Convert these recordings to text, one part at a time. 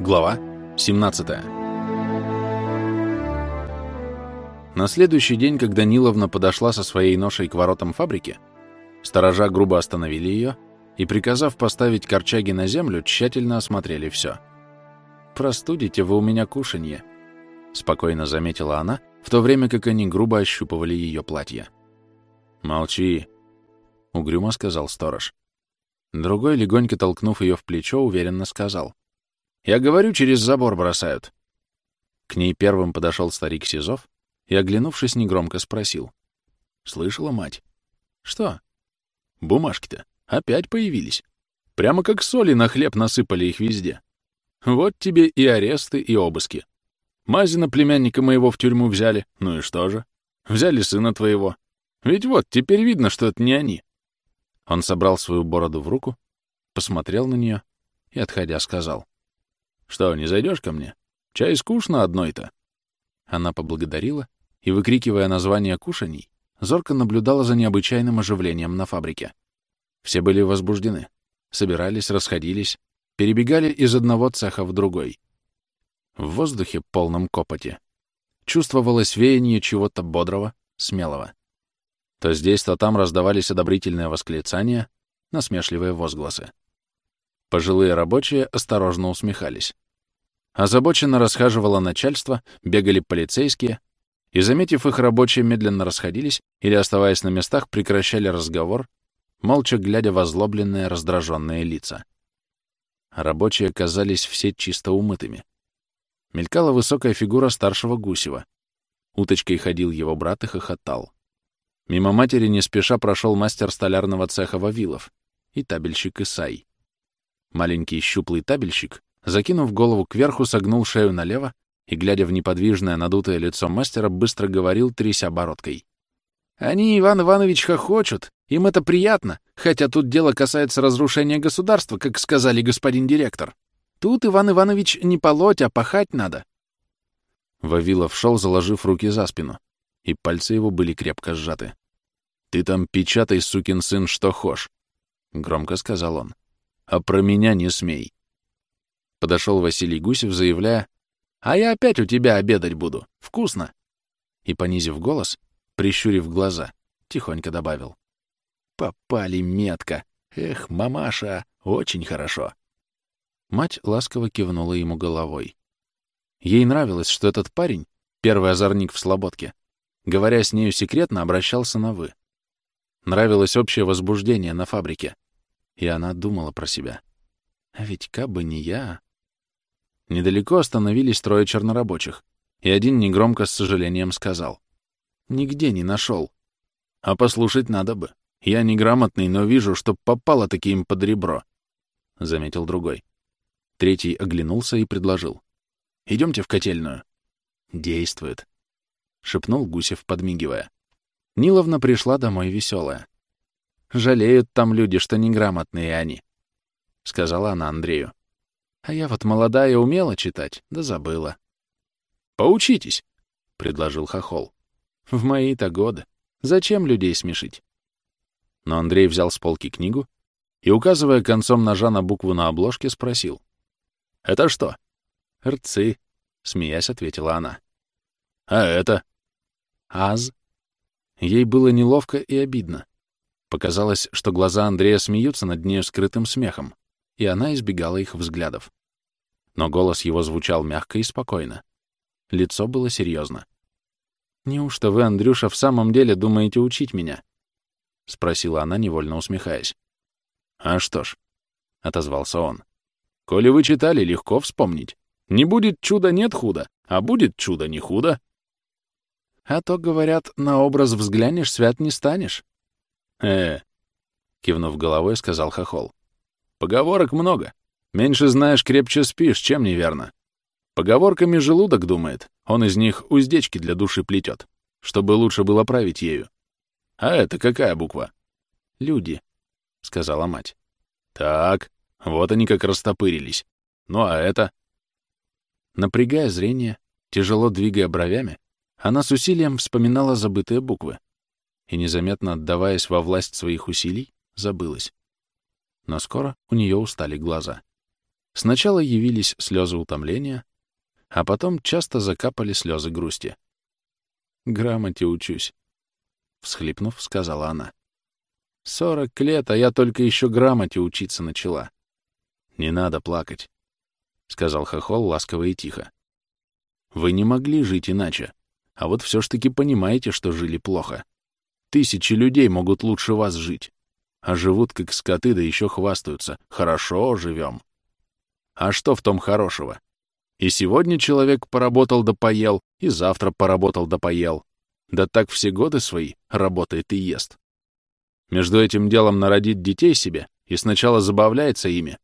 Глава 17 На следующий день, когда Ниловна подошла со своей ношей к воротам фабрики, сторожа грубо остановили ее и, приказав поставить корчаги на землю, тщательно осмотрели все. «Простудите вы у меня кушанье», — спокойно заметила она, в то время как они грубо ощупывали ее платье. «Молчи», — угрюмо сказал сторож. Другой, легонько толкнув ее в плечо, уверенно сказал. «Я говорю, через забор бросают». К ней первым подошел старик Сизов и, оглянувшись, негромко спросил. «Слышала, мать?» «Что?» «Бумажки-то опять появились. Прямо как соли на хлеб насыпали их везде. Вот тебе и аресты, и обыски. Мазина племянника моего в тюрьму взяли. Ну и что же? Взяли сына твоего. Ведь вот, теперь видно, что это не они. Он собрал свою бороду в руку, посмотрел на нее и, отходя, сказал. «Что, не зайдешь ко мне? Чай скучно одной-то». Она поблагодарила и, выкрикивая название кушаний, зорко наблюдала за необычайным оживлением на фабрике. Все были возбуждены, собирались, расходились, перебегали из одного цеха в другой. В воздухе, полном копоти, чувствовалось веяние чего-то бодрого, смелого. То здесь, то там раздавались одобрительные восклицания, насмешливые возгласы. Пожилые рабочие осторожно усмехались. Озабоченно расхаживало начальство, бегали полицейские, и, заметив их, рабочие медленно расходились или, оставаясь на местах, прекращали разговор, молча глядя в озлобленные, раздраженные лица. Рабочие казались все чисто умытыми. Мелькала высокая фигура старшего Гусева. Уточкой ходил его брат и хохотал. Мимо матери не спеша прошел мастер столярного цеха Вавилов и табельщик Исай. Маленький щуплый табельщик, закинув голову кверху, согнул шею налево и, глядя в неподвижное надутое лицо мастера, быстро говорил, тряся бородкой. «Они, Иван Иванович, хохочут. Им это приятно, хотя тут дело касается разрушения государства, как сказали господин директор. Тут, Иван Иванович, не полоть, а пахать надо». Вавилов шел, заложив руки за спину, и пальцы его были крепко сжаты. «Ты там печатай, сукин сын, что хошь», — громко сказал он. «А про меня не смей». Подошел Василий Гусев, заявляя, «А я опять у тебя обедать буду. Вкусно!» И, понизив голос, прищурив глаза, тихонько добавил. «Попали метко. Эх, мамаша, очень хорошо». Мать ласково кивнула ему головой. Ей нравилось, что этот парень, первый озорник в Слободке, говоря с нею секретно, обращался на «вы». Нравилось общее возбуждение на фабрике. И она думала про себя. А ведь кабы не я... Недалеко остановились трое чернорабочих, и один негромко с сожалением сказал. «Нигде не нашел. А послушать надо бы. Я неграмотный, но вижу, что попало таким под ребро», — заметил другой. Третий оглянулся и предложил. «Идемте в котельную». «Действует», — шепнул Гусев, подмигивая. Ниловна пришла домой веселая. «Жалеют там люди, что неграмотные они», — сказала она Андрею. «А я вот молодая умела читать, да забыла». «Поучитесь», — предложил Хохол. «В мои-то годы. Зачем людей смешить?» Но Андрей взял с полки книгу и, указывая концом ножа на букву на обложке, спросил. «Это что?» «Рцы», — смеясь, ответила она. «А это?» «Аз», Ей было неловко и обидно. Показалось, что глаза Андрея смеются над нею скрытым смехом, и она избегала их взглядов. Но голос его звучал мягко и спокойно. Лицо было серьезно. «Неужто вы, Андрюша, в самом деле думаете учить меня?» — спросила она, невольно усмехаясь. «А что ж», — отозвался он, — «коли вы читали, легко вспомнить. Не будет чуда, нет худа, а будет чудо, не худо». А то, говорят, на образ взглянешь, свят не станешь. Э кивнув головой, сказал Хохол. Поговорок много. Меньше знаешь, крепче спишь, чем неверно. Поговорками желудок думает, он из них уздечки для души плетет, чтобы лучше было править ею. А это какая буква? Люди, — сказала мать. Так, вот они как растопырились. Ну а это? Напрягая зрение, тяжело двигая бровями, она с усилием вспоминала забытые буквы и, незаметно отдаваясь во власть своих усилий, забылась. Но скоро у нее устали глаза. Сначала явились слезы утомления, а потом часто закапали слезы грусти. «Грамоте учусь», — всхлипнув, сказала она. «Сорок лет, а я только еще грамоте учиться начала». «Не надо плакать», — сказал Хохол ласково и тихо. «Вы не могли жить иначе, а вот все ж таки понимаете, что жили плохо. Тысячи людей могут лучше вас жить, а живут как скоты, да еще хвастаются. Хорошо живем. А что в том хорошего? И сегодня человек поработал да поел, и завтра поработал да поел. Да так все годы свои работает и ест. Между этим делом народит детей себе и сначала забавляется ими.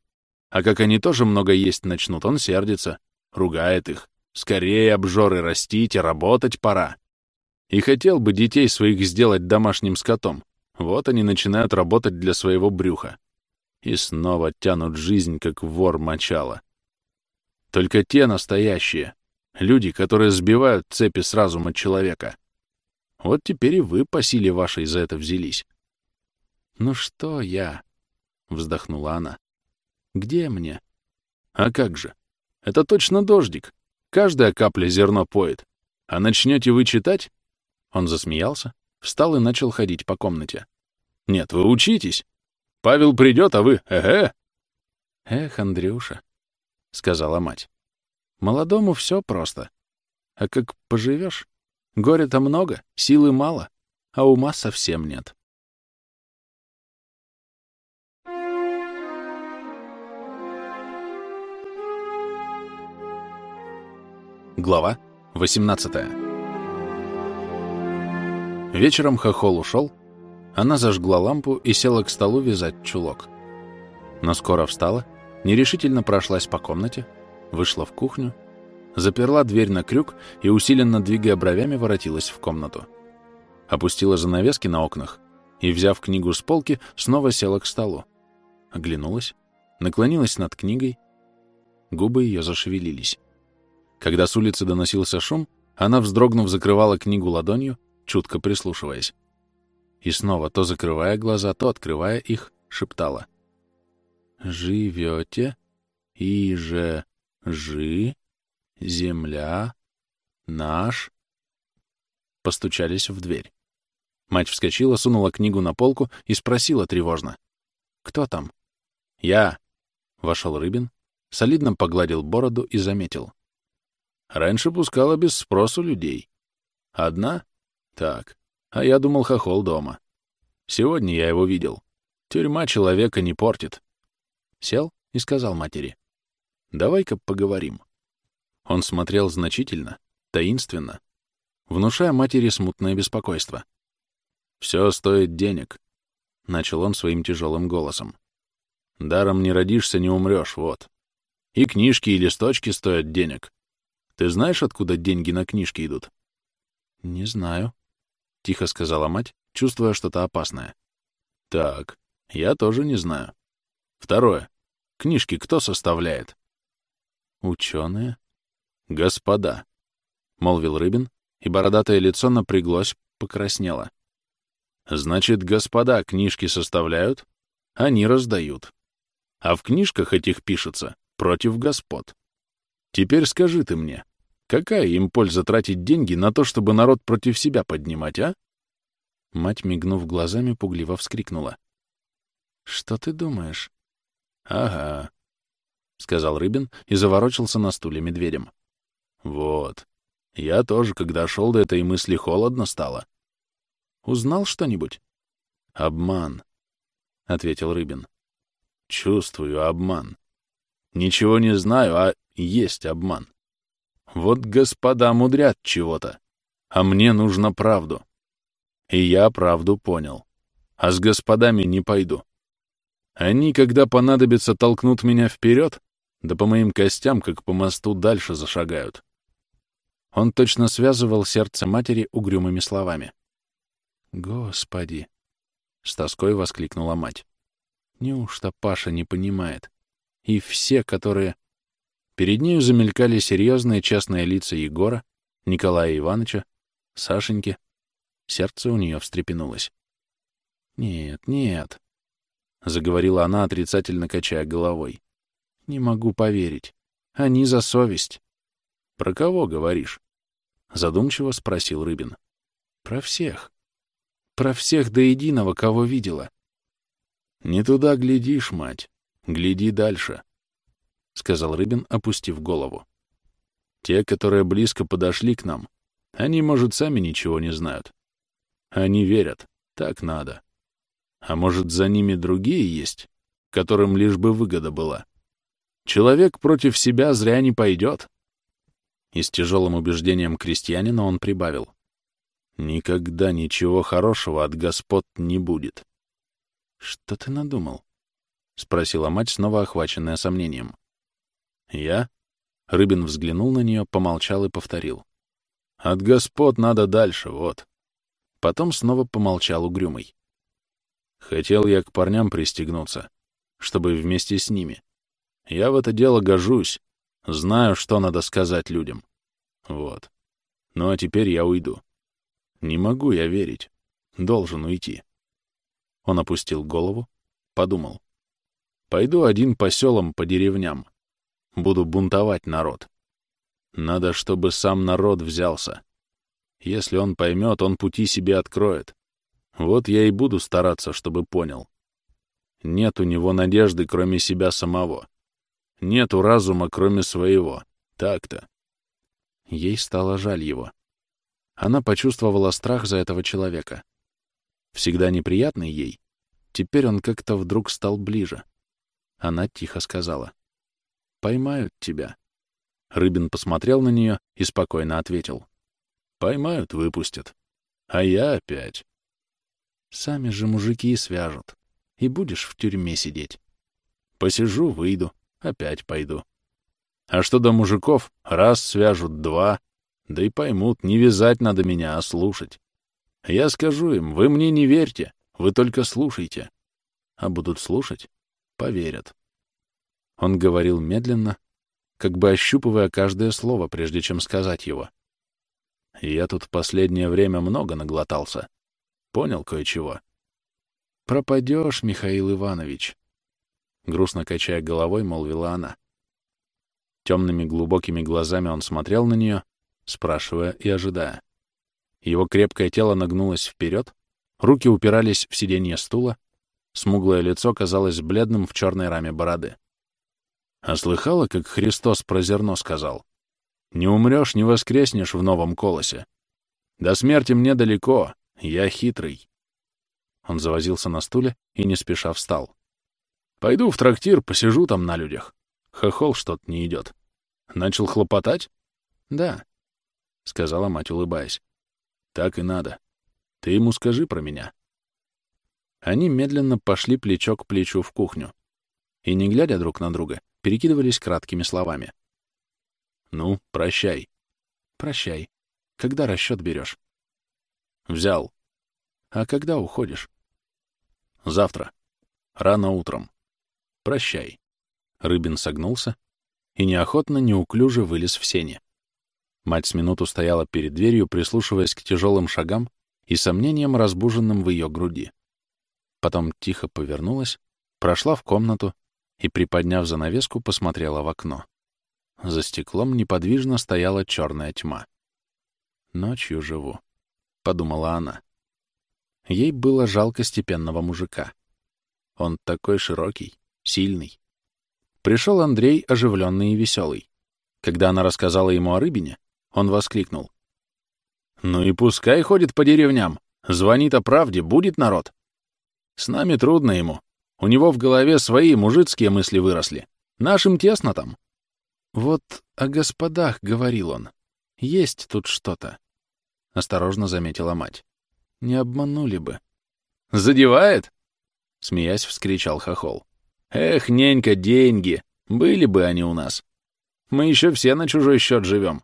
А как они тоже много есть начнут, он сердится, ругает их. Скорее, обжоры, растите, работать пора. И хотел бы детей своих сделать домашним скотом. Вот они начинают работать для своего брюха. И снова тянут жизнь, как вор мочала. Только те настоящие, люди, которые сбивают цепи с разума человека. Вот теперь и вы по силе вашей за это взялись. «Ну что я?» — вздохнула она. «Где мне?» «А как же? Это точно дождик. Каждая капля зерно поет. А начнете вы читать?» Он засмеялся, встал и начал ходить по комнате. «Нет, вы учитесь. Павел придет, а вы... Эге!» «Эх, Андрюша», — сказала мать. «Молодому все просто. А как поживешь, горя-то много, силы мало, а ума совсем нет». Глава 18 Вечером хохол ушел, она зажгла лампу и села к столу вязать чулок. Но скоро встала, нерешительно прошлась по комнате, вышла в кухню, заперла дверь на крюк и, усиленно двигая бровями, воротилась в комнату. Опустила занавески на окнах и, взяв книгу с полки, снова села к столу. Оглянулась, наклонилась над книгой, губы ее зашевелились. Когда с улицы доносился шум, она, вздрогнув, закрывала книгу ладонью, чутко прислушиваясь. И снова, то закрывая глаза, то открывая их, шептала. «Живете, и же жи, земля, наш...» Постучались в дверь. Мать вскочила, сунула книгу на полку и спросила тревожно. «Кто там?» «Я!» — вошел Рыбин, солидно погладил бороду и заметил. Раньше пускала без спросу людей. Одна? Так. А я думал, хохол дома. Сегодня я его видел. Тюрьма человека не портит. Сел и сказал матери. Давай-ка поговорим. Он смотрел значительно, таинственно, внушая матери смутное беспокойство. «Все стоит денег», — начал он своим тяжелым голосом. «Даром не родишься, не умрешь, вот. И книжки, и листочки стоят денег. Ты знаешь, откуда деньги на книжки идут? — Не знаю, — тихо сказала мать, чувствуя что-то опасное. — Так, я тоже не знаю. Второе. Книжки кто составляет? — Ученые. — Господа, — молвил Рыбин, и бородатое лицо напряглось, покраснело. — Значит, господа книжки составляют, они раздают. А в книжках этих пишется против господ. Теперь скажи ты мне, какая им польза тратить деньги на то, чтобы народ против себя поднимать, а? Мать, мигнув глазами, пугливо вскрикнула. «Что ты думаешь?» «Ага», — сказал Рыбин и заворочился на стуле медведем. «Вот. Я тоже, когда шел до этой мысли, холодно стало. Узнал что-нибудь?» «Обман», — ответил Рыбин. «Чувствую обман. Ничего не знаю, а есть обман. Вот господа мудрят чего-то, а мне нужно правду. И я правду понял. А с господами не пойду. Они, когда понадобится, толкнут меня вперед, да по моим костям, как по мосту, дальше зашагают. Он точно связывал сердце матери угрюмыми словами. «Господи!» — с тоской воскликнула мать. «Неужто Паша не понимает? И все, которые...» Перед нею замелькали серьезные частные лица Егора, Николая Ивановича, Сашеньки. Сердце у нее встрепенулось. «Нет, нет», — заговорила она, отрицательно качая головой. Не могу поверить. Они за совесть. Про кого говоришь? Задумчиво спросил Рыбин. Про всех. Про всех до единого, кого видела. Не туда глядишь, мать. Гляди дальше, — сказал Рыбин, опустив голову. Те, которые близко подошли к нам, они, может, сами ничего не знают. Они верят. Так надо. А может, за ними другие есть, которым лишь бы выгода была? Человек против себя зря не пойдет. И с тяжелым убеждением крестьянина он прибавил. Никогда ничего хорошего от господ не будет. Что ты надумал? — спросила мать, снова охваченная сомнением. «Я?» — Рыбин взглянул на нее, помолчал и повторил. «От господ надо дальше, вот». Потом снова помолчал угрюмый. Хотел я к парням пристегнуться, чтобы вместе с ними. Я в это дело гожусь, знаю, что надо сказать людям. Вот. Ну а теперь я уйду. Не могу я верить. Должен уйти. Он опустил голову, подумал. Пойду один по селам, по деревням. Буду бунтовать народ. Надо, чтобы сам народ взялся. Если он поймет, он пути себе откроет. Вот я и буду стараться, чтобы понял. Нет у него надежды, кроме себя самого. Нету разума, кроме своего. Так-то. Ей стало жаль его. Она почувствовала страх за этого человека. Всегда неприятный ей, теперь он как-то вдруг стал ближе. Она тихо сказала. «Поймают тебя». Рыбин посмотрел на нее и спокойно ответил. «Поймают, выпустят. А я опять». «Сами же мужики свяжут, и будешь в тюрьме сидеть». «Посижу, выйду, опять пойду». А что до мужиков, раз свяжут, два, да и поймут, не вязать надо меня, а слушать. Я скажу им, вы мне не верьте, вы только слушайте. А будут слушать, поверят. Он говорил медленно, как бы ощупывая каждое слово, прежде чем сказать его. Я тут последнее время много наглотался. Понял кое-чего. Пропадешь, Михаил Иванович. Грустно качая головой, молвила она. Темными глубокими глазами он смотрел на нее, спрашивая и ожидая. Его крепкое тело нагнулось вперед, руки упирались в сиденье стула, Смуглое лицо казалось бледным в черной раме бороды. А слыхала, как Христос про зерно сказал? «Не умрешь, не воскреснешь в новом колосе. До смерти мне далеко, я хитрый». Он завозился на стуле и не спеша встал. «Пойду в трактир, посижу там на людях. Хохол что-то не идет. Начал хлопотать?» «Да», — сказала мать, улыбаясь. «Так и надо. Ты ему скажи про меня». Они медленно пошли плечо к плечу в кухню и, не глядя друг на друга, перекидывались краткими словами. «Ну, прощай». «Прощай. Когда расчет берешь?» «Взял». «А когда уходишь?» «Завтра. Рано утром. Прощай». Рыбин согнулся и неохотно, неуклюже вылез в сене. Мать с минуту стояла перед дверью, прислушиваясь к тяжелым шагам и сомнениям, разбуженным в ее груди потом тихо повернулась, прошла в комнату и, приподняв занавеску, посмотрела в окно. За стеклом неподвижно стояла черная тьма. «Ночью живу», — подумала она. Ей было жалко степенного мужика. Он такой широкий, сильный. Пришел Андрей, оживленный и веселый. Когда она рассказала ему о рыбине, он воскликнул. «Ну и пускай ходит по деревням. Звонит о правде, будет народ. С нами трудно ему. У него в голове свои мужицкие мысли выросли. Нашим тесно там. Вот о господах, — говорил он. Есть тут что-то. Осторожно заметила мать. Не обманули бы. Задевает? Смеясь, вскричал Хохол. Эх, ненька, деньги. Были бы они у нас. Мы еще все на чужой счет живем.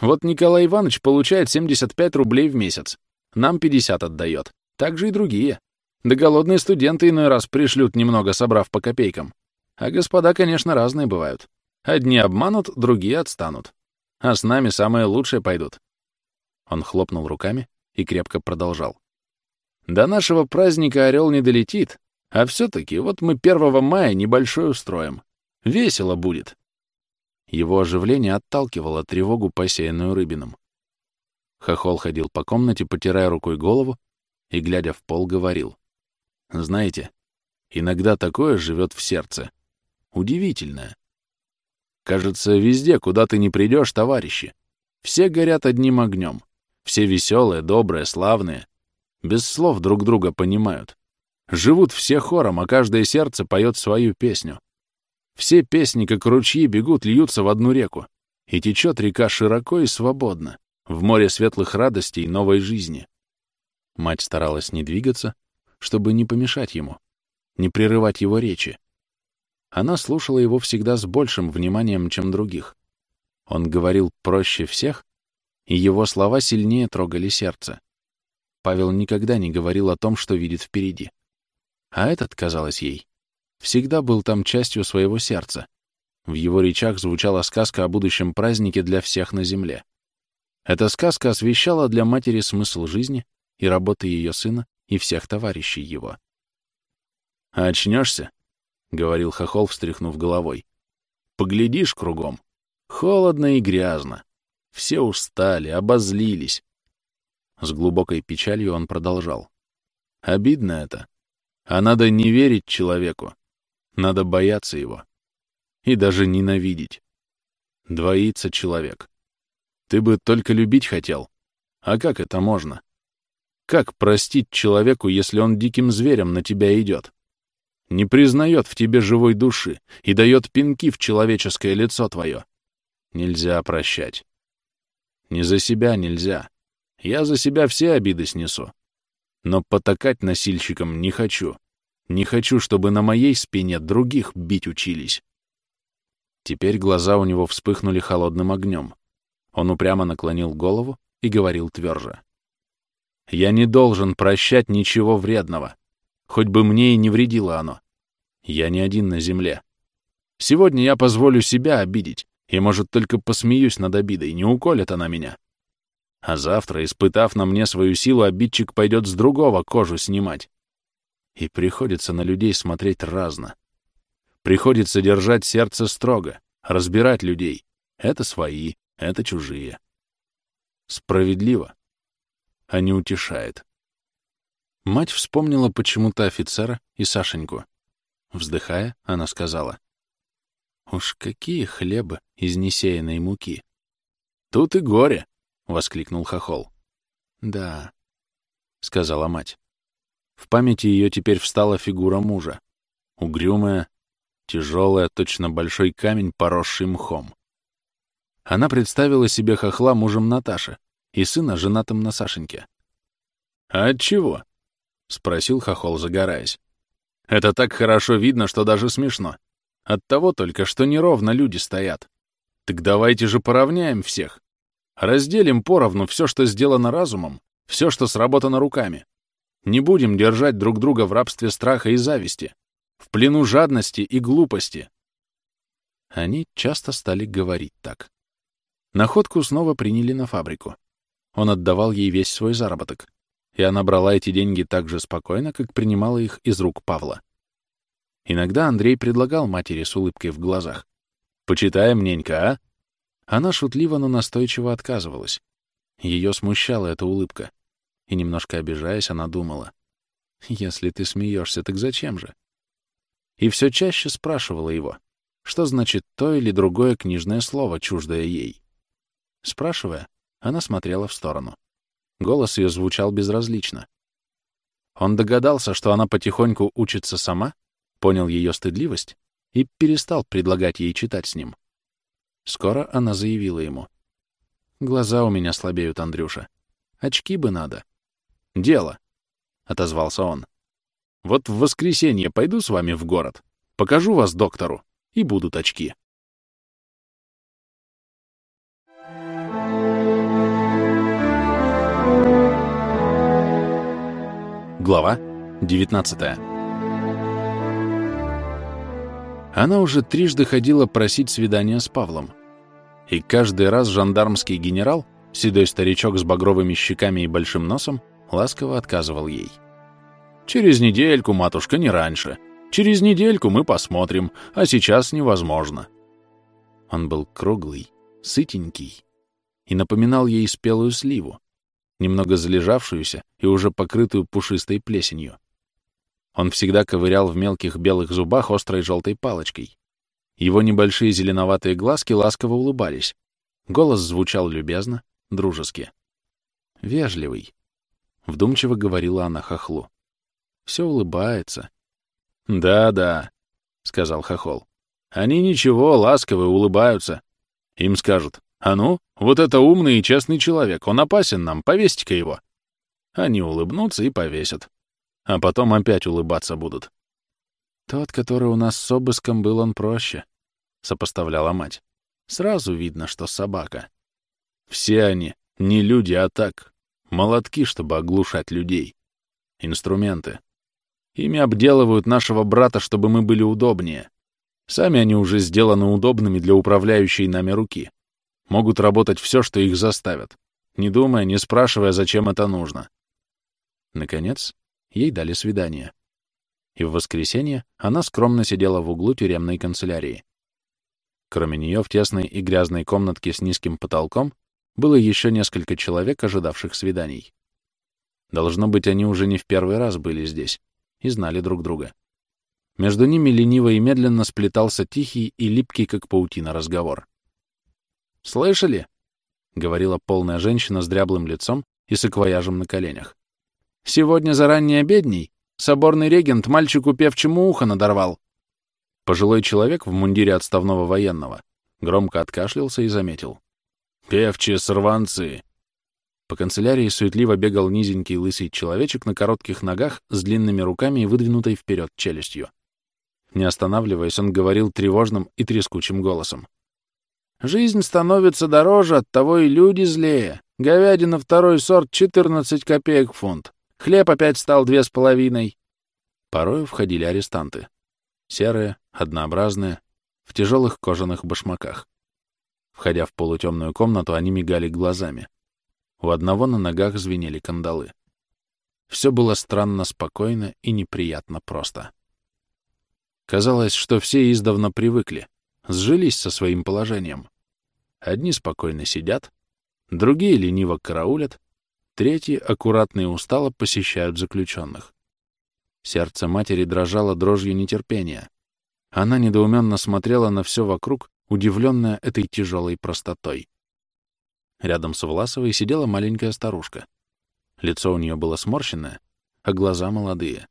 Вот Николай Иванович получает 75 рублей в месяц. Нам 50 отдает. Так же и другие. Да голодные студенты иной раз пришлют немного, собрав по копейкам. А господа, конечно, разные бывают. Одни обманут, другие отстанут. А с нами самые лучшие пойдут. Он хлопнул руками и крепко продолжал. До нашего праздника орел не долетит, а все-таки вот мы 1 мая небольшой устроим. Весело будет. Его оживление отталкивало тревогу, посеянную рыбином. Хохол ходил по комнате, потирая рукой голову, и, глядя в пол, говорил. «Знаете, иногда такое живет в сердце. Удивительное. Кажется, везде, куда ты не придешь, товарищи. Все горят одним огнем. Все веселые, добрые, славные. Без слов друг друга понимают. Живут все хором, а каждое сердце поет свою песню. Все песни, как ручьи, бегут, льются в одну реку. И течет река широко и свободно, в море светлых радостей и новой жизни. Мать старалась не двигаться, чтобы не помешать ему, не прерывать его речи. Она слушала его всегда с большим вниманием, чем других. Он говорил проще всех, и его слова сильнее трогали сердце. Павел никогда не говорил о том, что видит впереди. А этот, казалось ей, всегда был там частью своего сердца. В его речах звучала сказка о будущем празднике для всех на земле. Эта сказка освещала для матери смысл жизни и работы ее сына и всех товарищей его. «А очнешься?» — говорил Хохол, встряхнув головой. «Поглядишь кругом. Холодно и грязно. Все устали, обозлились». С глубокой печалью он продолжал. «Обидно это. А надо не верить человеку. Надо бояться его. И даже ненавидеть. Двоится человек. Ты бы только любить хотел. А как это можно? Как простить человеку, если он диким зверем на тебя идет? Не признает в тебе живой души и дает пинки в человеческое лицо твое. Нельзя прощать. Не за себя нельзя. Я за себя все обиды снесу. Но потакать носильщикам не хочу. Не хочу, чтобы на моей спине других бить учились. Теперь глаза у него вспыхнули холодным огнем. Он упрямо наклонил голову и говорил тверже. Я не должен прощать ничего вредного, хоть бы мне и не вредило оно. Я не один на земле. Сегодня я позволю себя обидеть, и, может, только посмеюсь над обидой, не уколет она меня. А завтра, испытав на мне свою силу, обидчик пойдет с другого кожу снимать. И приходится на людей смотреть разно. Приходится держать сердце строго, разбирать людей. Это свои, это чужие. Справедливо, а не утешает. Мать вспомнила почему-то офицера и Сашеньку. Вздыхая, она сказала. «Уж какие хлебы из несеянной муки!» «Тут и горе!» — воскликнул Хохол. «Да», — сказала мать. В памяти ее теперь встала фигура мужа. Угрюмая, тяжелая, точно большой камень, поросший мхом. Она представила себе хохла мужем Наташи, и сына, женатым на Сашеньке. «А от чего?» — спросил Хохол, загораясь. «Это так хорошо видно, что даже смешно. От того только, что неровно люди стоят. Так давайте же поравняем всех. Разделим поровну все, что сделано разумом, все, что сработано руками. Не будем держать друг друга в рабстве страха и зависти, в плену жадности и глупости». Они часто стали говорить так. Находку снова приняли на фабрику. Он отдавал ей весь свой заработок, и она брала эти деньги так же спокойно, как принимала их из рук Павла. Иногда Андрей предлагал матери с улыбкой в глазах. «Почитаем, ненька, а?» Она шутливо, но настойчиво отказывалась. Ее смущала эта улыбка. И, немножко обижаясь, она думала. «Если ты смеешься, так зачем же?» И все чаще спрашивала его, что значит то или другое книжное слово, чуждое ей. Спрашивая, она смотрела в сторону. Голос ее звучал безразлично. Он догадался, что она потихоньку учится сама, понял ее стыдливость и перестал предлагать ей читать с ним. Скоро она заявила ему. «Глаза у меня слабеют, Андрюша. Очки бы надо». «Дело», — отозвался он. «Вот в воскресенье пойду с вами в город, покажу вас доктору, и будут очки». Глава 19 Она уже трижды ходила просить свидания с Павлом. И каждый раз жандармский генерал, седой старичок с багровыми щеками и большим носом, ласково отказывал ей. «Через недельку, матушка, не раньше. Через недельку мы посмотрим, а сейчас невозможно». Он был круглый, сытенький и напоминал ей спелую сливу, немного залежавшуюся и уже покрытую пушистой плесенью. Он всегда ковырял в мелких белых зубах острой желтой палочкой. Его небольшие зеленоватые глазки ласково улыбались. Голос звучал любезно, дружески. «Вежливый», — вдумчиво говорила она хохлу. «Все улыбается». «Да-да», — сказал хохол. «Они ничего, ласковые, улыбаются. Им скажут, а ну, вот это умный и честный человек, он опасен нам, повесьте-ка его». Они улыбнутся и повесят а потом опять улыбаться будут. Тот, который у нас с обыском был, он проще, — сопоставляла мать. Сразу видно, что собака. Все они не люди, а так, молотки, чтобы оглушать людей. Инструменты. Ими обделывают нашего брата, чтобы мы были удобнее. Сами они уже сделаны удобными для управляющей нами руки. Могут работать все, что их заставят, не думая, не спрашивая, зачем это нужно. Наконец, ей дали свидание. И в воскресенье она скромно сидела в углу тюремной канцелярии. Кроме нее в тесной и грязной комнатке с низким потолком было еще несколько человек, ожидавших свиданий. Должно быть, они уже не в первый раз были здесь и знали друг друга. Между ними лениво и медленно сплетался тихий и липкий, как паутина, разговор. «Слышали?» — говорила полная женщина с дряблым лицом и саквояжем на коленях. Сегодня за ранней обедней соборный регент мальчику певчему ухо надорвал. Пожилой человек в мундире отставного военного громко откашлялся и заметил. «Певчие сорванцы!» По канцелярии суетливо бегал низенький лысый человечек на коротких ногах с длинными руками и выдвинутой вперед челюстью. Не останавливаясь, он говорил тревожным и трескучим голосом. «Жизнь становится дороже, оттого и люди злее. Говядина второй сорт — 14 копеек фунт. Хлеб опять стал две с половиной. Порою входили арестанты. Серые, однообразные, в тяжелых кожаных башмаках. Входя в полутемную комнату, они мигали глазами. У одного на ногах звенели кандалы. Все было странно спокойно и неприятно просто. Казалось, что все издавна привыкли, сжились со своим положением. Одни спокойно сидят, другие лениво караулят, Третьи аккуратно и устало посещают заключенных. Сердце матери дрожало дрожью нетерпения. Она недоуменно смотрела на все вокруг, удивленная этой тяжелой простотой. Рядом с Власовой сидела маленькая старушка. Лицо у нее было сморщенное, а глаза молодые.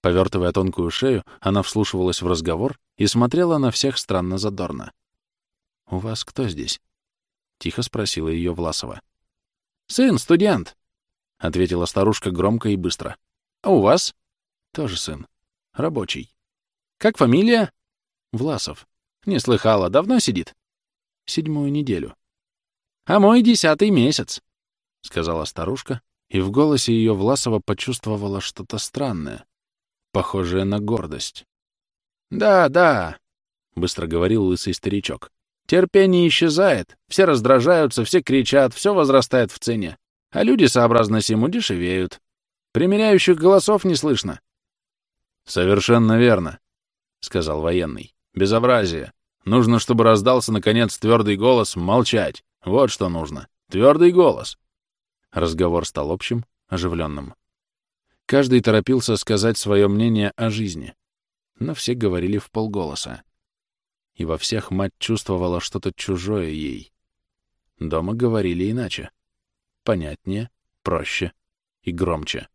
Повертывая тонкую шею, она вслушивалась в разговор и смотрела на всех странно задорно. «У вас кто здесь?» — тихо спросила ее Власова. «Сын, студент», — ответила старушка громко и быстро. «А у вас?» «Тоже сын. Рабочий». «Как фамилия?» «Власов». «Не слыхала. Давно сидит?» «Седьмую неделю». «А мой десятый месяц», — сказала старушка, и в голосе ее Власова почувствовала что-то странное, похожее на гордость. «Да, да», — быстро говорил лысый старичок. Терпение исчезает, все раздражаются, все кричат, все возрастает в цене, а люди, сообразно сему, дешевеют. Примеряющих голосов не слышно. «Совершенно верно», — сказал военный. «Безобразие. Нужно, чтобы раздался, наконец, твердый голос «молчать». Вот что нужно. Твердый голос». Разговор стал общим, оживленным. Каждый торопился сказать свое мнение о жизни, но все говорили в полголоса и во всех мать чувствовала что-то чужое ей. Дома говорили иначе. Понятнее, проще и громче.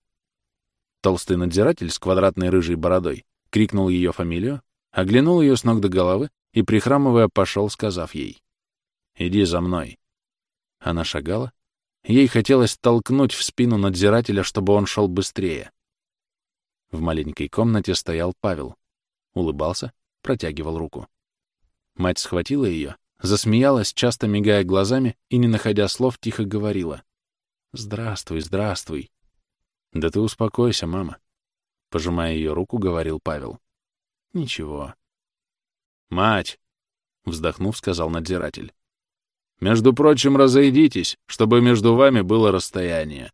Толстый надзиратель с квадратной рыжей бородой крикнул ее фамилию, оглянул ее с ног до головы и, прихрамывая, пошел, сказав ей «Иди за мной». Она шагала. Ей хотелось толкнуть в спину надзирателя, чтобы он шел быстрее. В маленькой комнате стоял Павел. Улыбался, протягивал руку. Мать схватила ее, засмеялась, часто мигая глазами и, не находя слов, тихо говорила. «Здравствуй, здравствуй». «Да ты успокойся, мама», — пожимая ее руку, говорил Павел. «Ничего». «Мать!» — вздохнув, сказал надзиратель. «Между прочим, разойдитесь, чтобы между вами было расстояние».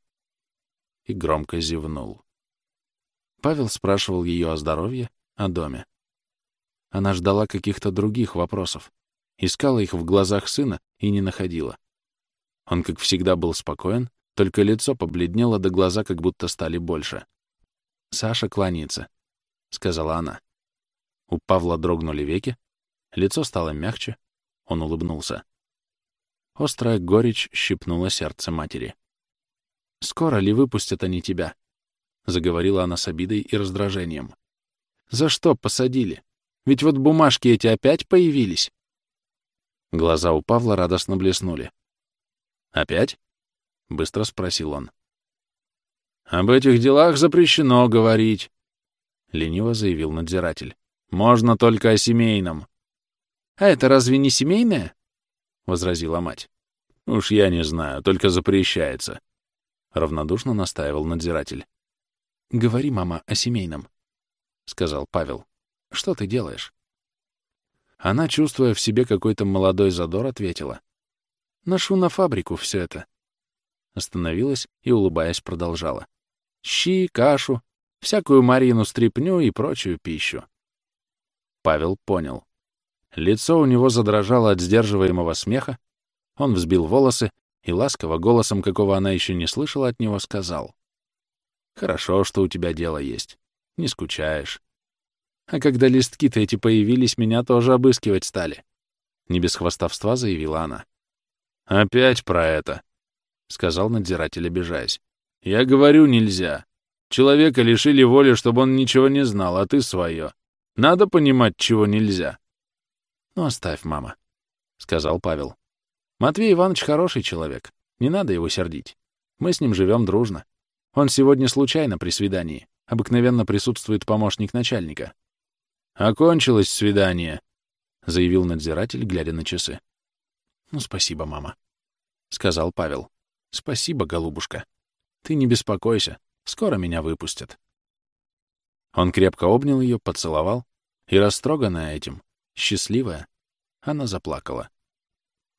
И громко зевнул. Павел спрашивал ее о здоровье, о доме. Она ждала каких-то других вопросов, искала их в глазах сына и не находила. Он, как всегда, был спокоен, только лицо побледнело, до глаза как будто стали больше. «Саша кланяется», — сказала она. У Павла дрогнули веки, лицо стало мягче, он улыбнулся. Острая горечь щипнула сердце матери. «Скоро ли выпустят они тебя?» — заговорила она с обидой и раздражением. «За что посадили? Ведь вот бумажки эти опять появились!» Глаза у Павла радостно блеснули. «Опять?» — быстро спросил он. «Об этих делах запрещено говорить», — лениво заявил надзиратель. «Можно только о семейном». «А это разве не семейное?» — возразила мать. «Уж я не знаю, только запрещается», — равнодушно настаивал надзиратель. «Говори, мама, о семейном», — сказал Павел. «Что ты делаешь?» Она, чувствуя в себе какой-то молодой задор, ответила. «Ношу на фабрику все это». Остановилась и, улыбаясь, продолжала щи, кашу, всякую Марину стряпню и прочую пищу. Павел понял. Лицо у него задрожало от сдерживаемого смеха, он взбил волосы и ласково голосом, какого она еще не слышала от него, сказал. «Хорошо, что у тебя дело есть. Не скучаешь. А когда листки-то эти появились, меня тоже обыскивать стали». Не без хвастовства заявила она. «Опять про это», — сказал надзиратель, обижаясь. Я говорю, нельзя. Человека лишили воли, чтобы он ничего не знал, а ты свое. Надо понимать, чего нельзя. Ну, оставь, мама, — сказал Павел. Матвей Иванович хороший человек. Не надо его сердить. Мы с ним живем дружно. Он сегодня случайно при свидании. Обыкновенно присутствует помощник начальника. «Окончилось свидание», — заявил надзиратель, глядя на часы. «Ну, спасибо, мама», — сказал Павел. «Спасибо, голубушка». Ты не беспокойся, скоро меня выпустят. Он крепко обнял ее, поцеловал, и, растроганная этим, счастливая, она заплакала.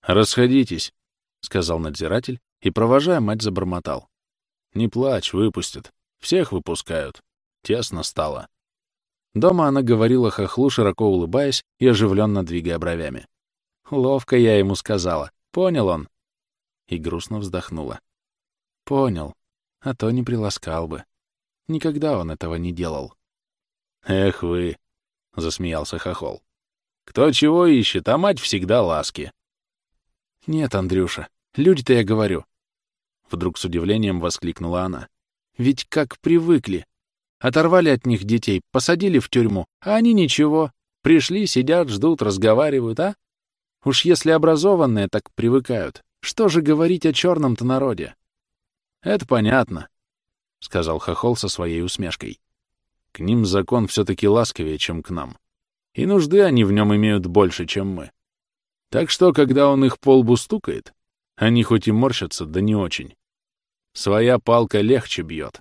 «Расходитесь», — сказал надзиратель, и, провожая, мать забормотал. «Не плачь, выпустят. Всех выпускают. Тесно стало». Дома она говорила хохлу, широко улыбаясь и оживленно двигая бровями. «Ловко я ему сказала. Понял он?» И грустно вздохнула. «Понял а то не приласкал бы. Никогда он этого не делал. «Эх вы!» — засмеялся Хохол. «Кто чего ищет, а мать всегда ласки». «Нет, Андрюша, люди-то я говорю». Вдруг с удивлением воскликнула она. «Ведь как привыкли. Оторвали от них детей, посадили в тюрьму, а они ничего. Пришли, сидят, ждут, разговаривают, а? Уж если образованные так привыкают, что же говорить о черном-то народе? «Это понятно», — сказал Хохол со своей усмешкой. «К ним закон все-таки ласковее, чем к нам. И нужды они в нем имеют больше, чем мы. Так что, когда он их по лбу стукает, они хоть и морщатся, да не очень. Своя палка легче бьет.